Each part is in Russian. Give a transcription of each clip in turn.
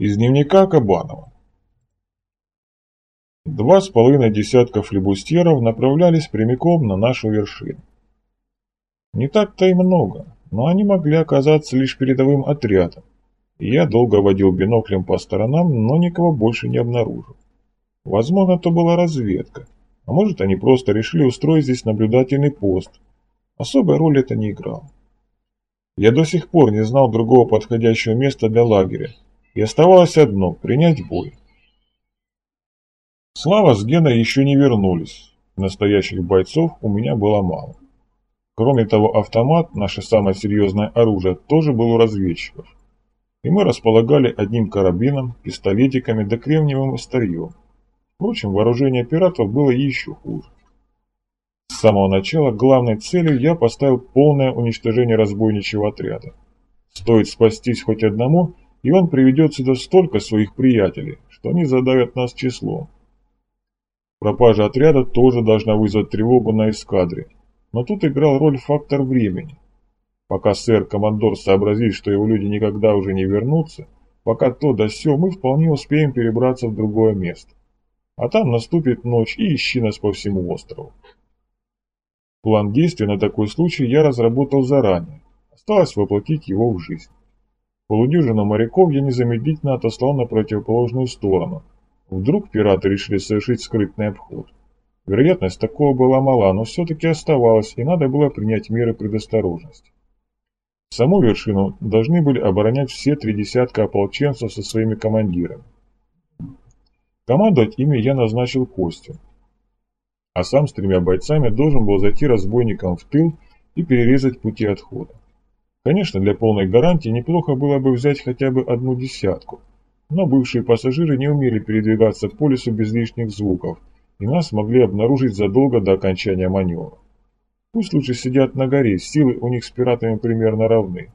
Из дневника Кабанова. Два с половиной десятка флебустьеров направлялись прямиком на нашу вершину. Не так-то и много, но они могли оказаться лишь передовым отрядом, я долго водил биноклем по сторонам, но никого больше не обнаружил. Возможно, это была разведка, а может, они просто решили устроить здесь наблюдательный пост. Особой роли это не играло. Я до сих пор не знал другого подходящего места для лагеря, и оставалось одно – принять бой. Слава с Геной еще не вернулись. Настоящих бойцов у меня было мало. Кроме того, автомат, наше самое серьезное оружие, тоже был у разведчиков. И мы располагали одним карабином, пистолетиками да кремниевым старьем. Впрочем, вооружение пиратов было еще хуже. С самого начала главной целью я поставил полное уничтожение разбойничьего отряда. Стоит спастись хоть одному – и он приведет сюда столько своих приятелей, что они задавят нас числом. Пропажа отряда тоже должна вызвать тревогу на эскадре, но тут играл роль фактор времени. Пока сэр-командор сообразит, что его люди никогда уже не вернутся, пока то да сё, мы вполне успеем перебраться в другое место. А там наступит ночь и ищи нас по всему острову. План действий на такой случай я разработал заранее, осталось воплотить его в жизнь. Полудюжину моряков я незамедлительно отослал на противоположную сторону. Вдруг пираты решили совершить скрытный обход. Вероятность такого была мала, но все-таки оставалась, и надо было принять меры предосторожности. Саму вершину должны были оборонять все три десятка ополченцев со своими командирами. Командовать ими я назначил Костю, а сам с тремя бойцами должен был зайти разбойникам в тыл и перерезать пути отхода. Конечно, для полной гарантии неплохо было бы взять хотя бы одну десятку, но бывшие пассажиры не умели передвигаться по лесу без лишних звуков, и нас могли обнаружить задолго до окончания маневра. Пусть лучше сидят на горе, силы у них с пиратами примерно равны.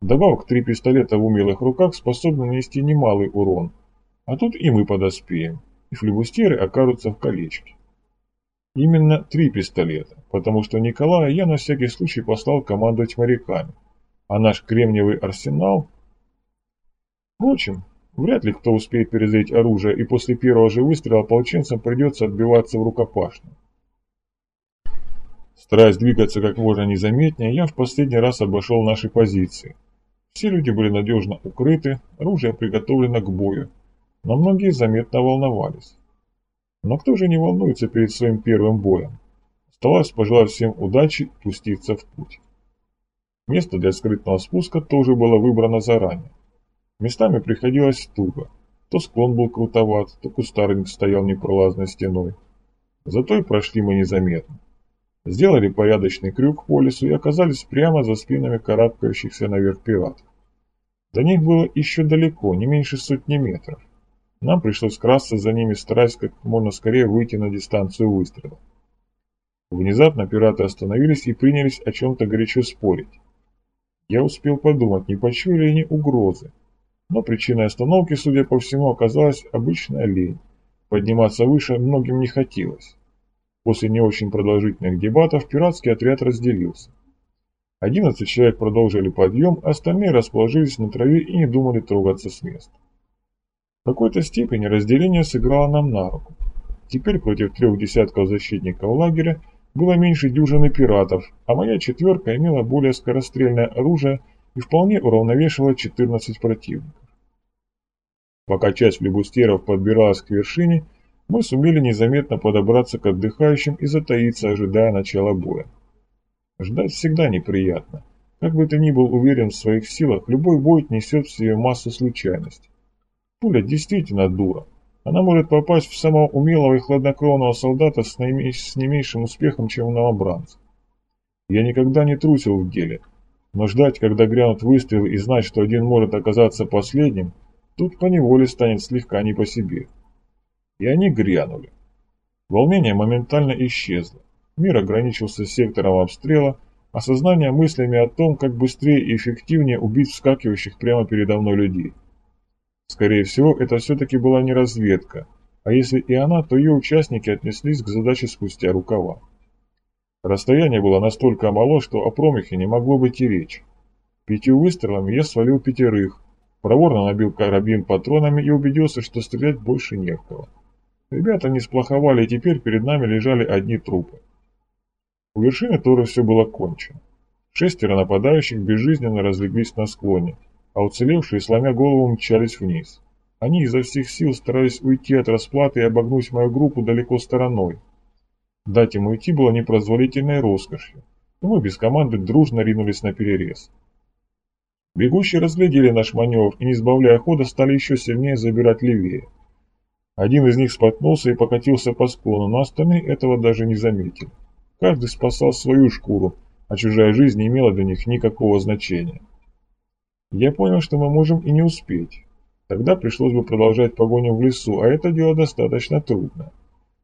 Добавок три пистолета в умелых руках способны нанести немалый урон, а тут и мы подоспеем, и флебустеры окажутся в колечке. Именно три пистолета, потому что Николая я на всякий случай послал командовать моряками а наш кремниевый арсенал... Впрочем, вряд ли кто успеет перезарядить оружие, и после первого же выстрела ополченцам придется отбиваться в рукопашную. Стараясь двигаться как можно незаметнее, я в последний раз обошел наши позиции. Все люди были надежно укрыты, оружие приготовлено к бою, но многие заметно волновались. Но кто же не волнуется перед своим первым боем? Оставалось пожелать всем удачи и пуститься в путь. Место для скрытного спуска тоже было выбрано заранее. Местами приходилось туго. То склон был крутоват, то кустарник стоял непролазной стеной. Зато и прошли мы незаметно. Сделали порядочный крюк по лесу и оказались прямо за спинами карабкающихся наверх пиратов. До них было еще далеко, не меньше сотни метров. Нам пришлось красться за ними, стараясь как можно скорее выйти на дистанцию выстрела. Внезапно пираты остановились и принялись о чем-то горячо спорить. Я успел подумать, не почуяли ли они угрозы. Но причиной остановки, судя по всему, оказалась обычная лень. Подниматься выше многим не хотелось. После не очень продолжительных дебатов пиратский отряд разделился. Одиннадцать человек продолжили подъем, остальные расположились на траве и не думали трогаться с места. В какой-то степени разделение сыграло нам на руку. Теперь против трех десятков защитников лагеря было меньше дюжины пиратов, а моя четверка имела более скорострельное оружие и вполне уравновешивала 14 противников. Пока часть флебустеров подбиралась к вершине, мы сумели незаметно подобраться к отдыхающим и затаиться, ожидая начала боя. Ждать всегда неприятно. Как бы ты ни был уверен в своих силах, любой бой несет в себе массу случайностей. Пуля действительно дура, она может попасть в самого умелого и хладнокровного солдата с, наиме... с не меньшим успехом, чем у новобранца. Я никогда не трусил в деле, но ждать, когда грянут выстрелы и знать, что один может оказаться последним, тут поневоле станет слегка не по себе. И они грянули. Волнение моментально исчезло. Мир ограничился сектором обстрела, а сознание мыслями о том, как быстрее и эффективнее убить вскакивающих прямо передо мной людей. Скорее всего, это все-таки была не разведка, а если и она, то ее участники отнеслись к задаче спустя рукава. Расстояние было настолько мало, что о промахе не могло быть и речи. Пятью выстрелами я свалил пятерых, Проворно набил карабин патронами и убедился, что стрелять больше не в кого. Ребята не сплоховали, и теперь перед нами лежали одни трупы. У вершины тоже все было кончено. Шестеро нападающих безжизненно разлеглись на склоне, а уцелевшие, сломя голову, мчались вниз. Они изо всех сил старались уйти от расплаты и обогнуть мою группу далеко стороной. Дать им уйти было непрозволительной роскошью, и мы без команды дружно ринулись на перерез. Бегущие разглядели наш маневр и, не сбавляя хода, стали еще сильнее забирать левее. Один из них споткнулся и покатился по склону, но остальные этого даже не заметили. Каждый спасал свою шкуру, а чужая жизнь не имела для них никакого значения. Я понял, что мы можем и не успеть. Тогда пришлось бы продолжать погоню в лесу, а это дело достаточно трудно.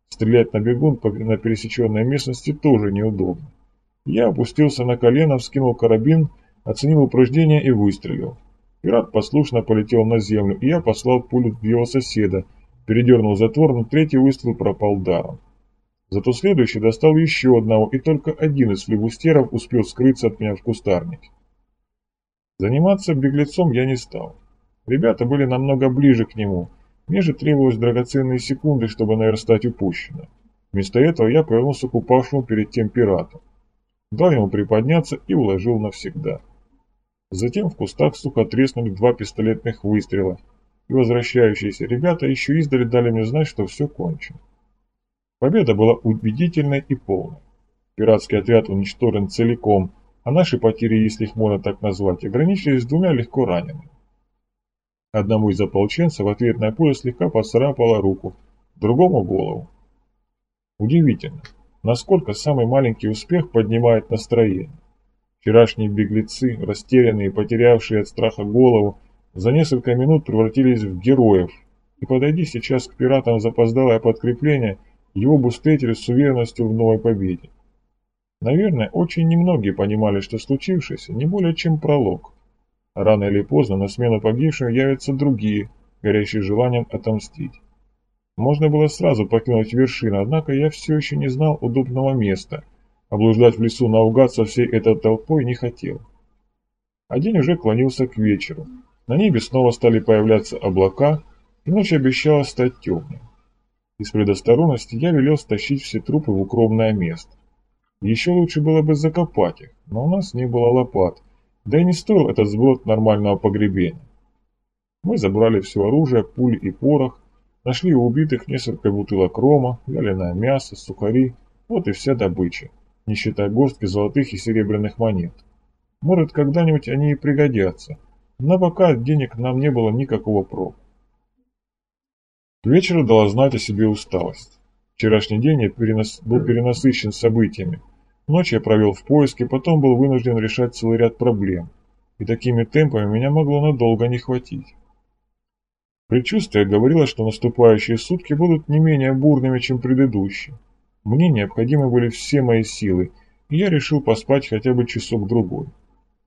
Стрелять на бегун на пересеченной местности тоже неудобно. Я опустился на колено, вскинул карабин, оценил упреждение и выстрелил. Пират послушно полетел на землю, и я послал пулю в его соседа, передернул затвор, но третий выстрел пропал даром. Зато следующий достал еще одного, и только один из флебустеров успел скрыться от меня в кустарнике. Заниматься беглецом я не стал. Ребята были намного ближе к нему. Мне же требовалось драгоценные секунды, чтобы наверстать упущено. Вместо этого я повернулся к упавшему перед тем пирату. Дал ему приподняться и уложил навсегда. Затем в кустах сухо треснули два пистолетных выстрела, и возвращающиеся ребята еще издали дали мне знать, что все кончено. Победа была убедительной и полной. Пиратский отряд уничтожен целиком, а наши потери, если их можно так назвать, ограничились двумя легко ранеными. Одному из ополченцев ответная пуля слегка поцарапала руку, другому голову. Удивительно, насколько самый маленький успех поднимает настроение. Вчерашние беглецы, растерянные и потерявшие от страха голову, за несколько минут превратились в героев, и подойди сейчас к пиратам запоздалое подкрепление, его бы встретили с уверенностью в новой победе. Наверное, очень немногие понимали, что случившееся не более чем пролог. Рано или поздно на смену погибшим явятся другие, горящие желанием отомстить. Можно было сразу покинуть вершину, однако я все еще не знал удобного места, а блуждать в лесу наугад со всей этой толпой не хотел. А день уже клонился к вечеру. На небе снова стали появляться облака, и ночь обещала стать темной. Из предосторожности я велел стащить все трупы в укромное место. Еще лучше было бы закопать их, но у нас не было лопат, да и не стоил этот сброд нормального погребения. Мы забрали все оружие, пули и порох, нашли у убитых несколько бутылок рома, вяленое мясо, сухари, вот и вся добыча, не считая горстки золотых и серебряных монет. Может, когда-нибудь они и пригодятся, но пока денег нам не было никакого проку. К вечеру дала знать о себе усталость. Вчерашний день перенас... был перенасыщен событиями, Ночь я провел в поиске, потом был вынужден решать целый ряд проблем, и такими темпами меня могло надолго не хватить. Предчувствие говорило, что наступающие сутки будут не менее бурными, чем предыдущие. Мне необходимы были все мои силы, и я решил поспать хотя бы часок-другой.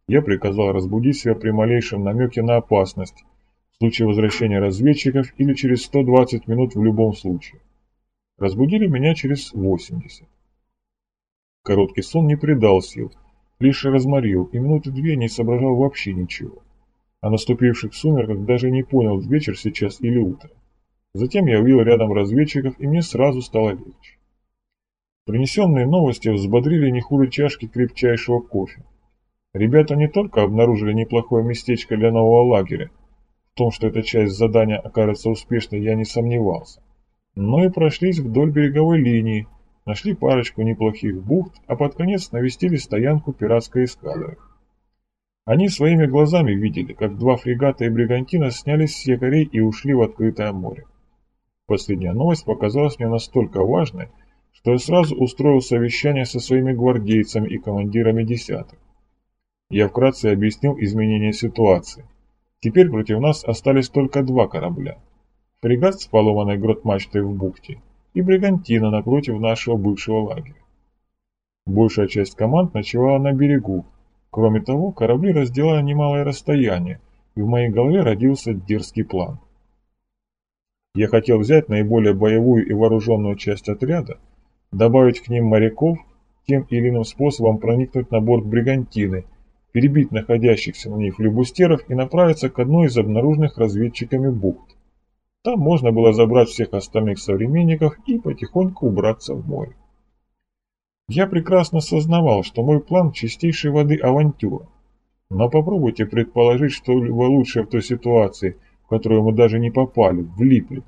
Я приказал разбудить себя при малейшем намеке на опасность, в случае возвращения разведчиков или через 120 минут в любом случае. Разбудили меня через 80. Короткий сон не придал сил, лишь разморил, и минуты две не соображал вообще ничего. О наступивших сумерках даже не понял, вечер сейчас или утро. Затем я увидел рядом разведчиков, и мне сразу стало легче. Принесенные новости взбодрили не хуже чашки крепчайшего кофе. Ребята не только обнаружили неплохое местечко для нового лагеря, в том, что эта часть задания окажется успешной, я не сомневался, но и прошлись вдоль береговой линии, Нашли парочку неплохих бухт, а под конец навестили стоянку пиратской эскадры. Они своими глазами видели, как два фрегата и бригантина снялись с якорей и ушли в открытое море. Последняя новость показалась мне настолько важной, что я сразу устроил совещание со своими гвардейцами и командирами десяток. Я вкратце объяснил изменение ситуации. Теперь против нас остались только два корабля. Фрегат с поломанной грот-мачтой в бухте и Бригантина напротив нашего бывшего лагеря. Большая часть команд ночевала на берегу. Кроме того, корабли разделяли немалое расстояние, и в моей голове родился дерзкий план. Я хотел взять наиболее боевую и вооруженную часть отряда, добавить к ним моряков, тем или иным способом проникнуть на борт Бригантины перебить находящихся на ней флюбустеров и направиться к одной из обнаруженных разведчиками бухт. Там можно было забрать всех остальных современников и потихоньку убраться в море. Я прекрасно сознавал, что мой план чистейшей воды авантюра. Но попробуйте предположить что-либо лучшее в той ситуации, в которую мы даже не попали, влипли.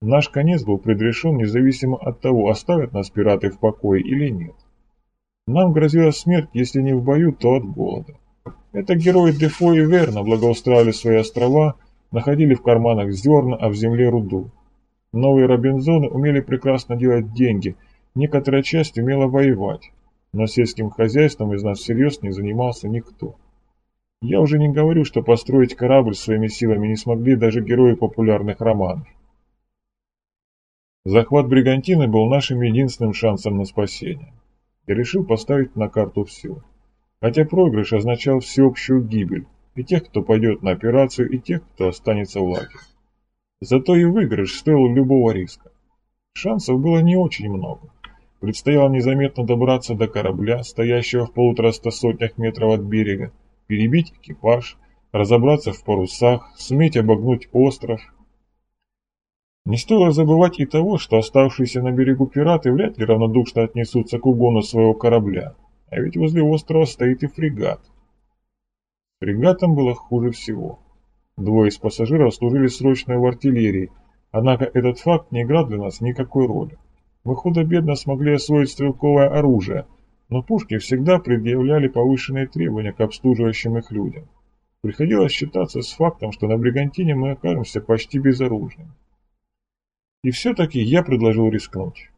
Наш конец был предрешен независимо от того, оставят нас пираты в покое или нет. Нам грозила смерть, если не в бою, то от голода. Это герои Дефо и Верна благоустраивали свои острова, находили в карманах зерна, а в земле руду. Новые Робинзоны умели прекрасно делать деньги, некоторая часть умела воевать, но сельским хозяйством из нас всерьез не занимался никто. Я уже не говорю, что построить корабль своими силами не смогли даже герои популярных романов. Захват Бригантины был нашим единственным шансом на спасение и решил поставить на карту все. Хотя проигрыш означал всеобщую гибель, и тех, кто пойдет на операцию, и тех, кто останется в лагере. Зато и выигрыш стоил любого риска. Шансов было не очень много. Предстояло незаметно добраться до корабля, стоящего в полутораста сотнях метров от берега, перебить экипаж, разобраться в парусах, суметь обогнуть остров – не стоило забывать и того, что оставшиеся на берегу пираты вряд ли равнодушно отнесутся к угону своего корабля, а ведь возле острова стоит и фрегат. Фрегатом было хуже всего. Двое из пассажиров служили срочно в артиллерии, однако этот факт не играл для нас никакой роли. Мы худо-бедно смогли освоить стрелковое оружие, но пушки всегда предъявляли повышенные требования к обслуживающим их людям. Приходилось считаться с фактом, что на Бригантине мы окажемся почти безоружными. И все-таки я предложил рискнуть.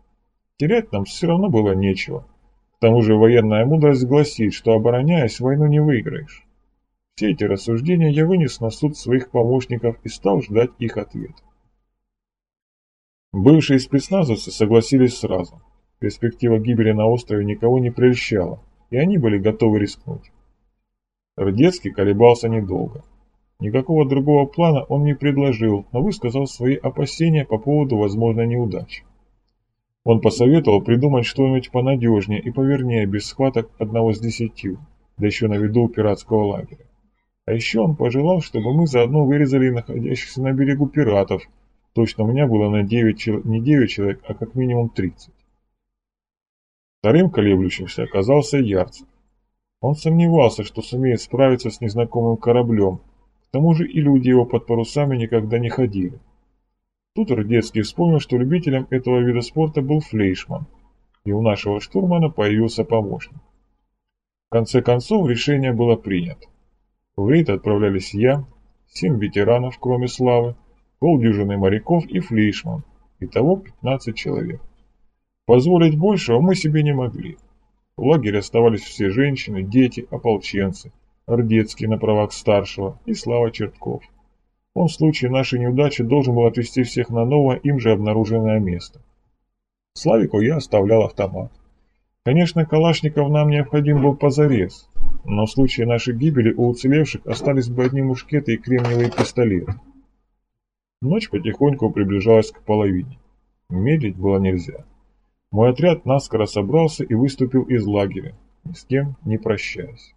Терять нам все равно было нечего. К тому же военная мудрость гласит, что обороняясь, войну не выиграешь. Все эти рассуждения я вынес на суд своих помощников и стал ждать их ответ. Бывшие спецназовцы согласились сразу. Перспектива гибели на острове никого не прельщала, и они были готовы рискнуть. Рдецкий колебался недолго. Никакого другого плана он не предложил, но высказал свои опасения по поводу возможной неудачи. Он посоветовал придумать что-нибудь понадежнее и повернее, без схваток одного с десятью, да еще на виду пиратского лагеря. А еще он пожелал, чтобы мы заодно вырезали находящихся на берегу пиратов. Точно у меня было на 9, не 9 человек, а как минимум 30. Вторым колеблющимся оказался Ярцев. Он сомневался, что сумеет справиться с незнакомым кораблем, к тому же и люди его под парусами никогда не ходили. Тут Рдецкий вспомнил, что любителем этого вида спорта был Флейшман, и у нашего штурмана появился помощник. В конце концов решение было принято. В рейд отправлялись я, семь ветеранов, кроме Славы, полдюжины моряков и Флейшман, итого 15 человек. Позволить большего мы себе не могли. В лагере оставались все женщины, дети, ополченцы, Ордецкий на правах старшего и Слава Чертков. Он в случае нашей неудачи должен был отвезти всех на новое им же обнаруженное место. Славику я оставлял автомат. Конечно, Калашников нам необходим был позарез, но в случае нашей гибели у уцелевших остались бы одни мушкеты и кремниевые пистолеты. Ночь потихоньку приближалась к половине. Медлить было нельзя. Мой отряд наскоро собрался и выступил из лагеря, ни с кем не прощаясь.